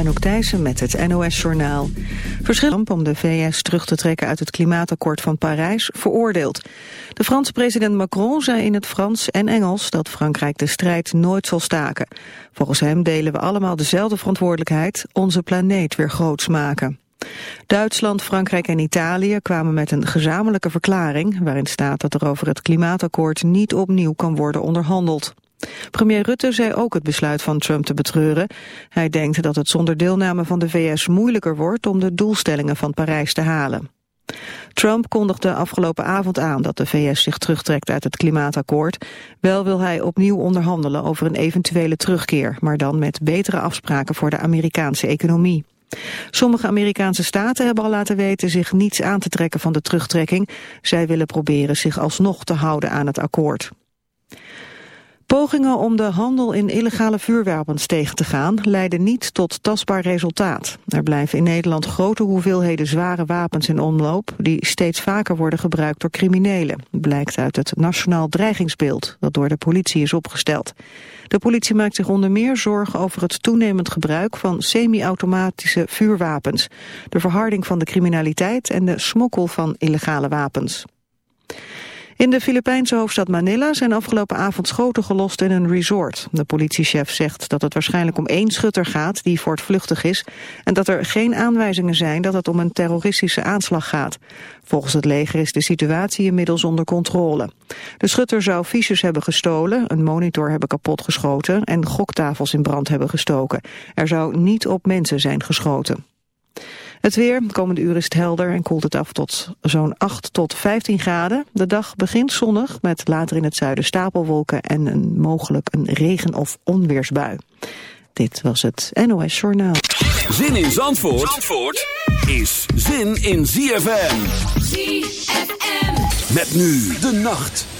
Anouk Thijssen met het NOS-journaal. Verschil om de VS terug te trekken uit het klimaatakkoord van Parijs veroordeeld. De Franse president Macron zei in het Frans en Engels dat Frankrijk de strijd nooit zal staken. Volgens hem delen we allemaal dezelfde verantwoordelijkheid, onze planeet weer groots maken. Duitsland, Frankrijk en Italië kwamen met een gezamenlijke verklaring... waarin staat dat er over het klimaatakkoord niet opnieuw kan worden onderhandeld. Premier Rutte zei ook het besluit van Trump te betreuren. Hij denkt dat het zonder deelname van de VS moeilijker wordt om de doelstellingen van Parijs te halen. Trump kondigde afgelopen avond aan dat de VS zich terugtrekt uit het klimaatakkoord. Wel wil hij opnieuw onderhandelen over een eventuele terugkeer, maar dan met betere afspraken voor de Amerikaanse economie. Sommige Amerikaanse staten hebben al laten weten zich niets aan te trekken van de terugtrekking. Zij willen proberen zich alsnog te houden aan het akkoord. Pogingen om de handel in illegale vuurwapens tegen te gaan leiden niet tot tastbaar resultaat. Er blijven in Nederland grote hoeveelheden zware wapens in omloop die steeds vaker worden gebruikt door criminelen. Blijkt uit het nationaal dreigingsbeeld dat door de politie is opgesteld. De politie maakt zich onder meer zorgen over het toenemend gebruik van semi-automatische vuurwapens, de verharding van de criminaliteit en de smokkel van illegale wapens. In de Filipijnse hoofdstad Manila zijn afgelopen avond schoten gelost in een resort. De politiechef zegt dat het waarschijnlijk om één schutter gaat die voortvluchtig is... en dat er geen aanwijzingen zijn dat het om een terroristische aanslag gaat. Volgens het leger is de situatie inmiddels onder controle. De schutter zou fiches hebben gestolen, een monitor hebben kapotgeschoten... en goktafels in brand hebben gestoken. Er zou niet op mensen zijn geschoten. Het weer, de komende uur is het helder en koelt het af tot zo'n 8 tot 15 graden. De dag begint zonnig met later in het zuiden stapelwolken en een, mogelijk een regen- of onweersbui. Dit was het NOS Journaal. Zin in Zandvoort, Zandvoort is zin in ZFM. ZFM. Met nu de nacht.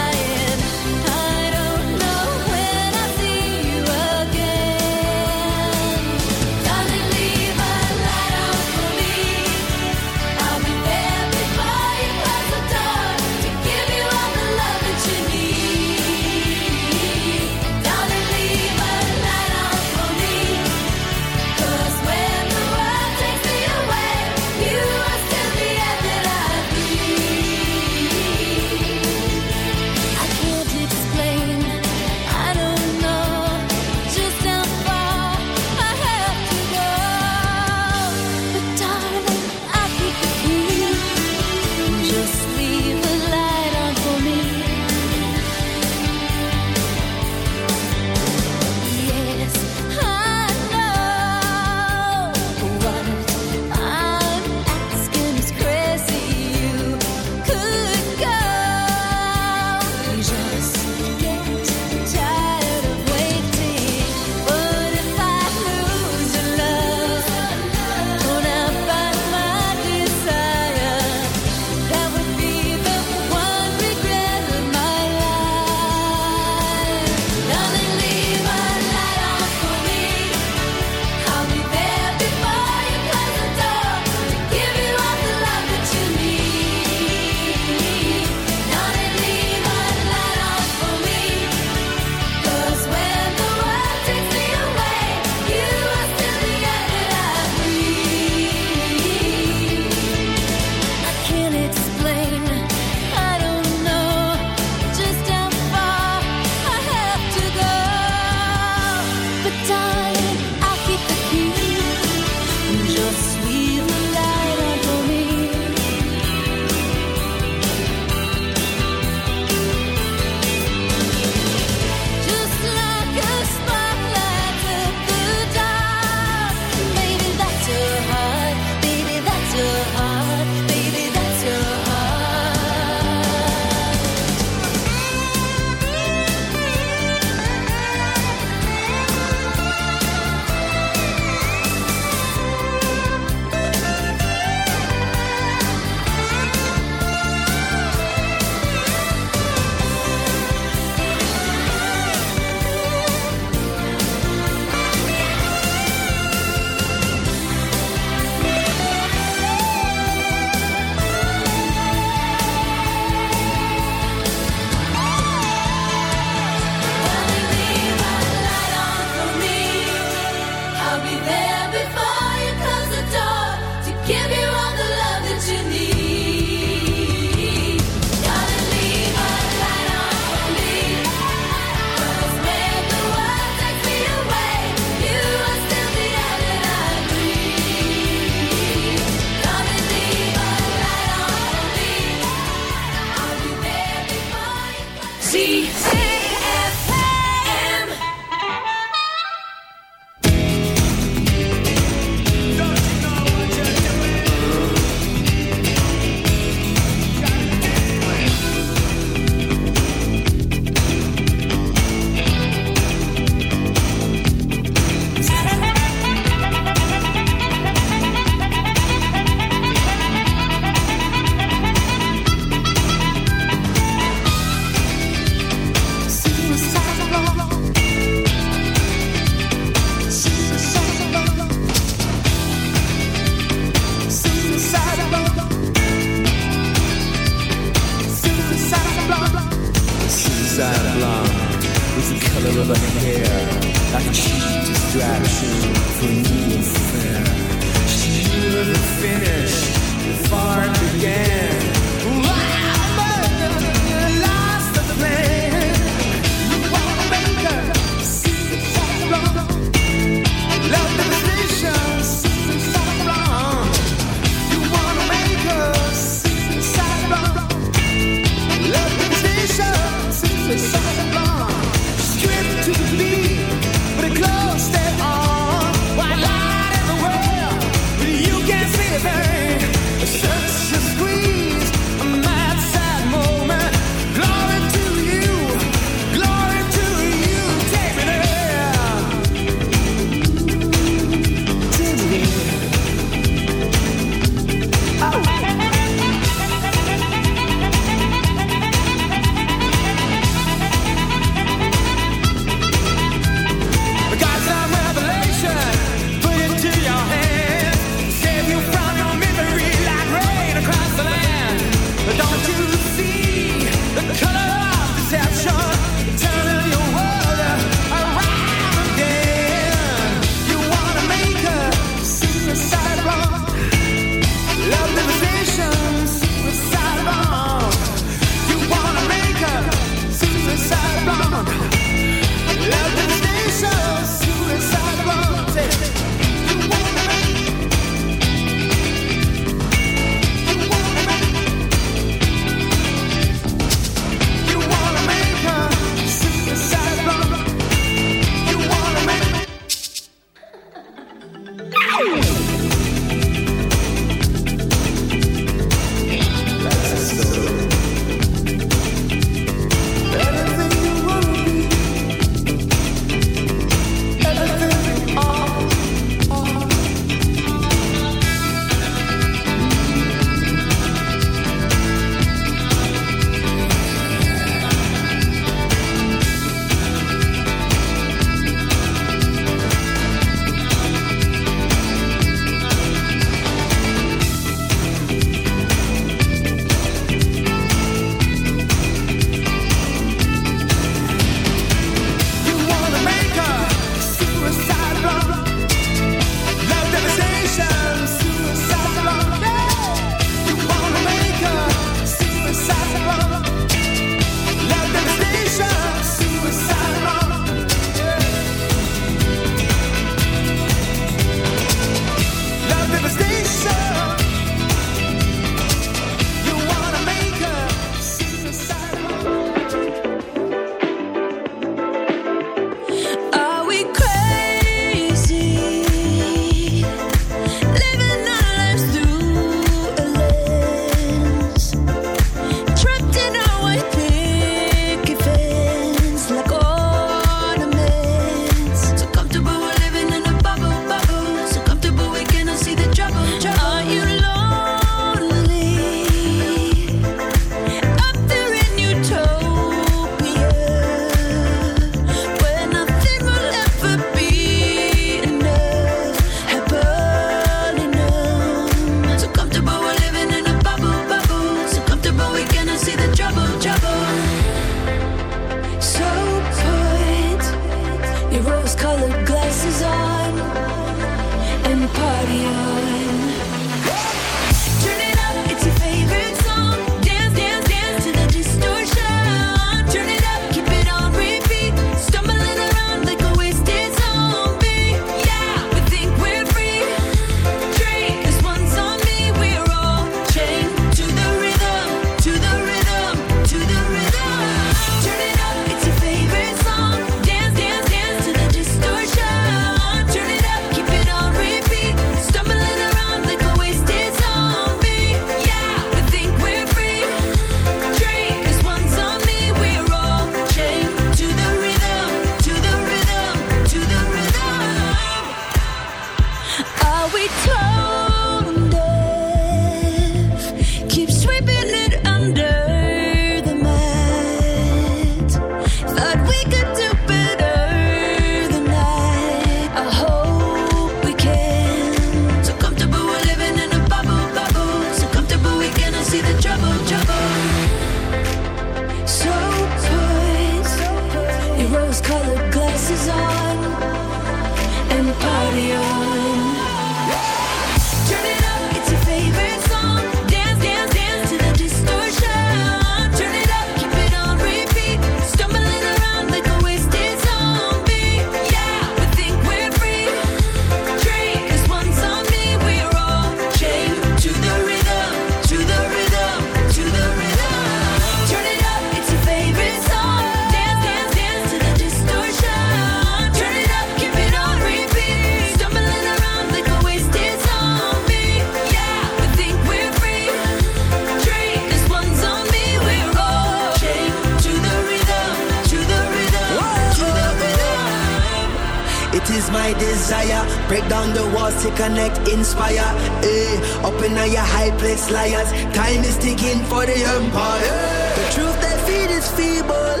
Place, liars. Time is ticking for the empire. The truth they feed is feeble,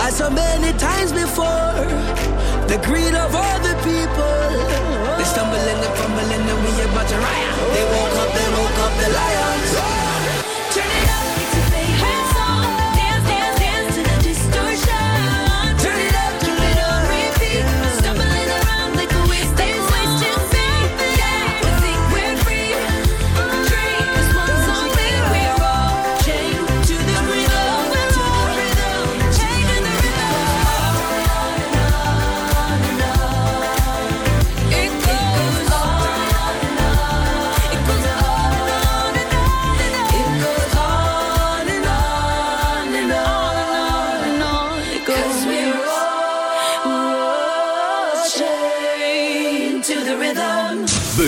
as so many times before. The greed of all the people. They stumble and they fumble and then we about to riot. They woke up, they woke up the lions.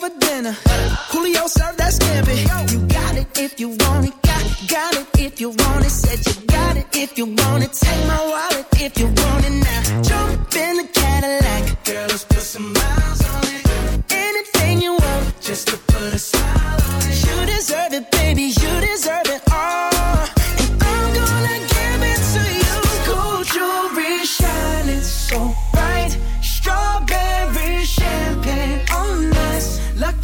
for dinner. Julio served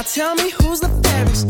Now tell me who's the fairest?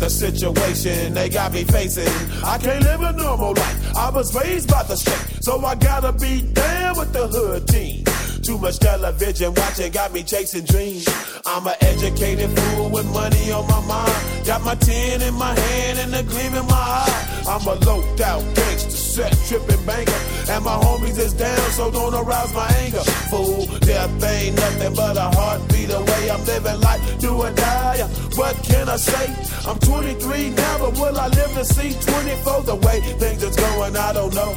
The situation they got me facing. I can't live a normal life. I was raised by the street, so I gotta be down with the hood team. Too much television watching got me chasing dreams. I'm an educated fool with money on my mind. Got my tin in my hand and a gleam in my eye. I'm a low out gangster, set tripping banker. And my homies is down, so don't arouse my anger. Fool, death ain't nothing but a heartbeat away. I'm living life, do or die. What can I say? I'm 23 now, but will I live to see 24? The way things is going, I don't know.